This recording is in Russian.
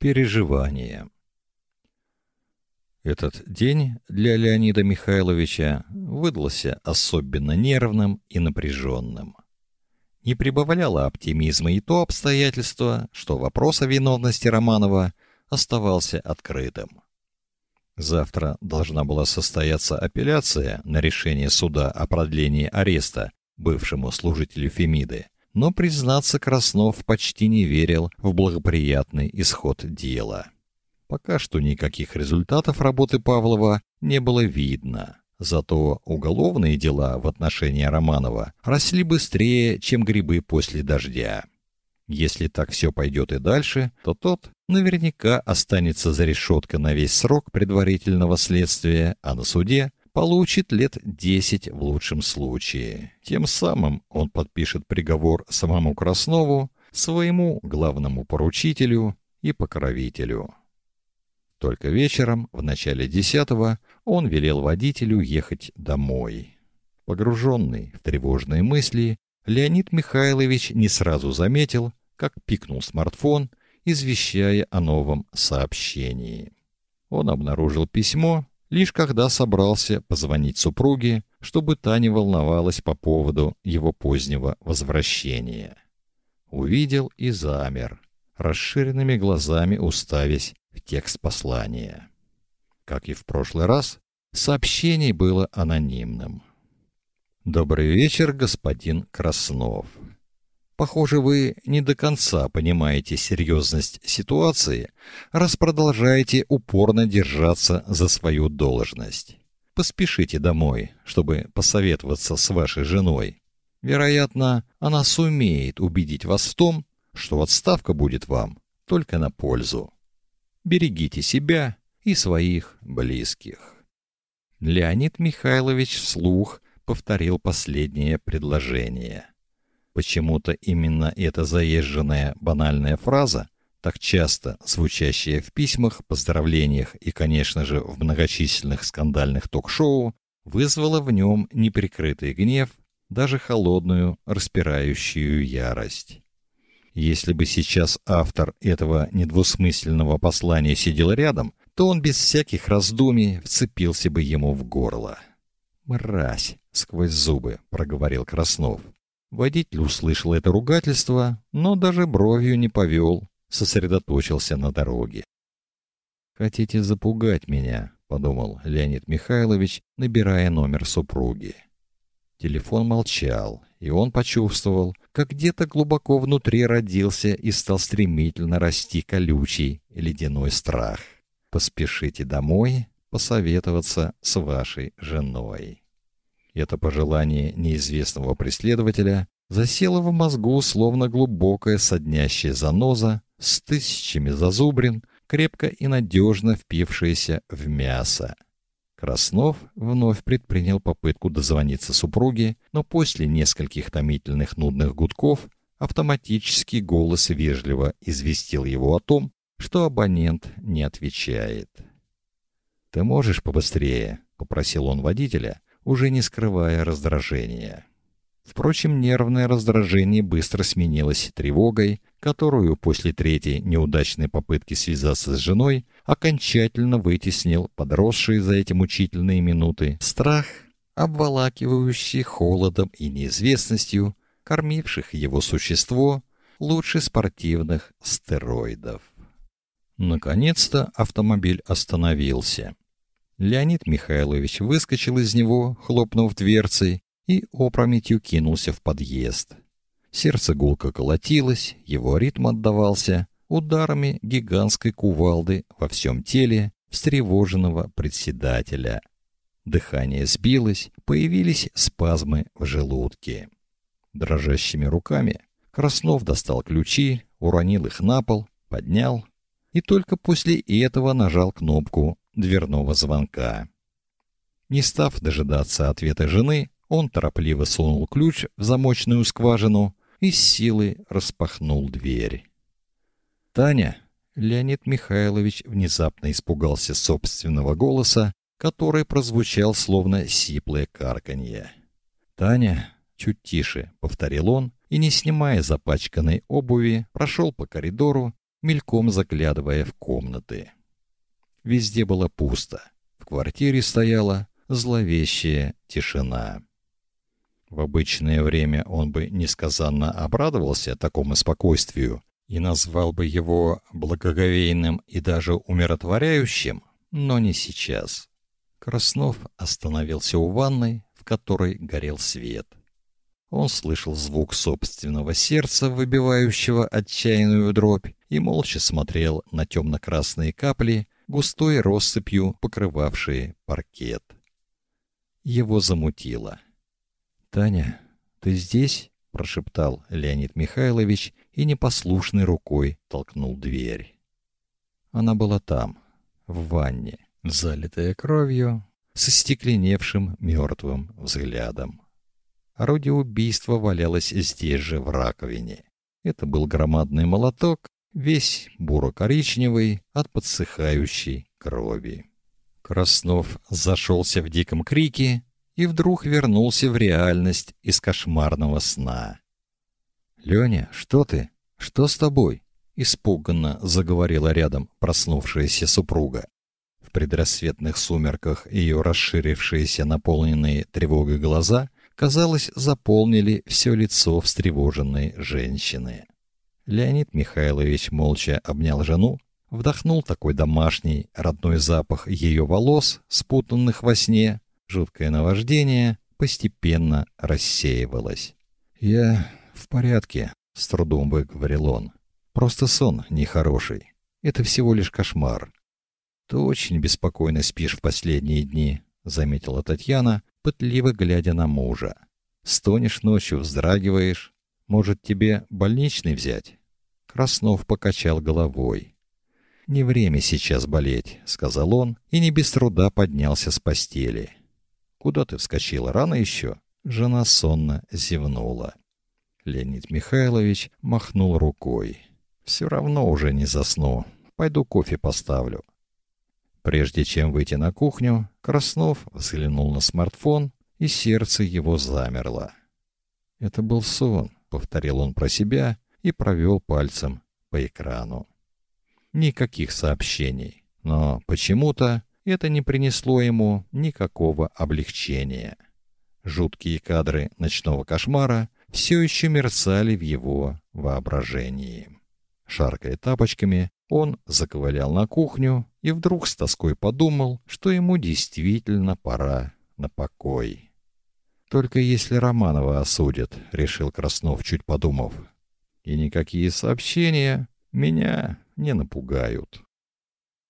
Переживания. Этот день для Леонида Михайловича выдался особенно нервным и напряженным. Не прибавляло оптимизма и то обстоятельство, что вопрос о виновности Романова оставался открытым. Завтра должна была состояться апелляция на решение суда о продлении ареста бывшему служителю Фемиды, но, признаться, Краснов почти не верил в благоприятный исход дела. Пока что никаких результатов работы Павлова не было видно. Зато уголовные дела в отношении Романова росли быстрее, чем грибы после дождя. Если так все пойдет и дальше, то тот наверняка останется за решеткой на весь срок предварительного следствия, а на суде получит лет 10 в лучшем случае. Тем самым он подпишет приговор самому Краснову, своему главному поручителю и покровителю. Только вечером, в начале десятого, он велел водителю ехать домой. Погруженный в тревожные мысли, Леонид Михайлович не сразу заметил, как пикнул смартфон, извещая о новом сообщении. Он обнаружил письмо, лишь когда собрался позвонить супруге, чтобы та не волновалась по поводу его позднего возвращения. Увидел и замер, расширенными глазами уставясь в текст послания. Как и в прошлый раз, сообщение было анонимным. Добрый вечер, господин Краснов. Похоже, вы не до конца понимаете серьезность ситуации, раз продолжаете упорно держаться за свою должность. Поспешите домой, чтобы посоветоваться с вашей женой. Вероятно, она сумеет убедить вас в том, что отставка будет вам только на пользу. Берегите себя и своих близких. Леонид Михайлович вслух повторил последнее предложение. Почему-то именно эта заезженная банальная фраза, так часто звучащая в письмах, поздравлениях и, конечно же, в многочисленных скандальных ток-шоу, вызвала в нем неприкрытый гнев, даже холодную, распирающую ярость. Если бы сейчас автор этого недвусмысленного послания сидел рядом, то он без всяких раздумий вцепился бы ему в горло. «Мразь!» — сквозь зубы проговорил Краснов. Водитель услышал это ругательство, но даже бровью не повел, сосредоточился на дороге. «Хотите запугать меня?» — подумал Леонид Михайлович, набирая номер супруги. Телефон молчал, и он почувствовал, как где-то глубоко внутри родился и стал стремительно расти колючий ледяной страх. «Поспешите домой посоветоваться с вашей женой». Это пожелание неизвестного преследователя засело в мозгу словно глубокая соднящая заноза с тысячами зазубрин, крепко и надежно впившаяся в мясо. Краснов вновь предпринял попытку дозвониться супруге, но после нескольких томительных нудных гудков автоматический голос вежливо известил его о том, что абонент не отвечает. «Ты можешь побыстрее?» — попросил он водителя, уже не скрывая раздражения. Впрочем, нервное раздражение быстро сменилось тревогой, которую после третьей неудачной попытки связаться с женой окончательно вытеснил подросший за эти мучительные минуты страх, обволакивающий холодом и неизвестностью, кормивших его существо лучше спортивных стероидов. Наконец-то автомобиль остановился. Леонид Михайлович выскочил из него, хлопнув дверцей, и опрометью кинулся в подъезд. Сердце гулко колотилось, его ритм отдавался ударами гигантской кувалды во всем теле встревоженного председателя. Дыхание сбилось, появились спазмы в желудке. Дрожащими руками Краснов достал ключи, уронил их на пол, поднял и только после этого нажал кнопку дверного звонка. Не став дожидаться ответа жены, он торопливо сунул ключ в замочную скважину и с силой распахнул дверь. Таня, Леонид Михайлович внезапно испугался собственного голоса, который прозвучал словно сиплое карканье. Таня, чуть тише, повторил он и не снимая запачканной обуви, прошел по коридору мельком заглядывая в комнаты. Везде было пусто. В квартире стояла зловещая тишина. В обычное время он бы несказанно обрадовался такому спокойствию и назвал бы его благоговейным и даже умиротворяющим, но не сейчас. Краснов остановился у ванной, в которой горел свет. Он слышал звук собственного сердца, выбивающего отчаянную дробь, и молча смотрел на темно-красные капли, густой россыпью покрывавшие паркет. Его замутило. «Таня, ты здесь?» — прошептал Леонид Михайлович и непослушной рукой толкнул дверь. Она была там, в ванне, залитая кровью, со стекленевшим мертвым взглядом. Орудие убийства валялось здесь же, в раковине. Это был громадный молоток, весь буро-коричневый от подсыхающей крови. Краснов зашелся в диком крике и вдруг вернулся в реальность из кошмарного сна. «Леня, что ты? Что с тобой?» — испуганно заговорила рядом проснувшаяся супруга. В предрассветных сумерках ее расширившиеся, наполненные тревогой глаза, казалось, заполнили все лицо встревоженной женщины. Леонид Михайлович молча обнял жену, вдохнул такой домашний, родной запах ее волос, спутанных во сне. Жуткое наваждение постепенно рассеивалось. «Я в порядке», — с трудом выговорил он. «Просто сон нехороший. Это всего лишь кошмар». «Ты очень беспокойно спишь в последние дни», — заметила Татьяна, пытливо глядя на мужа. «Стонешь ночью, вздрагиваешь. Может, тебе больничный взять?» Краснов покачал головой. «Не время сейчас болеть», — сказал он, и не без труда поднялся с постели. «Куда ты вскочила? Рано еще?» Жена сонно зевнула. Леонид Михайлович махнул рукой. «Все равно уже не засну. Пойду кофе поставлю». Прежде чем выйти на кухню, Краснов взглянул на смартфон, и сердце его замерло. «Это был сон», — повторил он про себя и провел пальцем по экрану. Никаких сообщений, но почему-то это не принесло ему никакого облегчения. Жуткие кадры ночного кошмара все еще мерцали в его воображении. Шаркая тапочками, он заковылял на кухню и вдруг с тоской подумал, что ему действительно пора на покой. Только если Романова осудят, решил Краснов, чуть подумав. И никакие сообщения меня не напугают.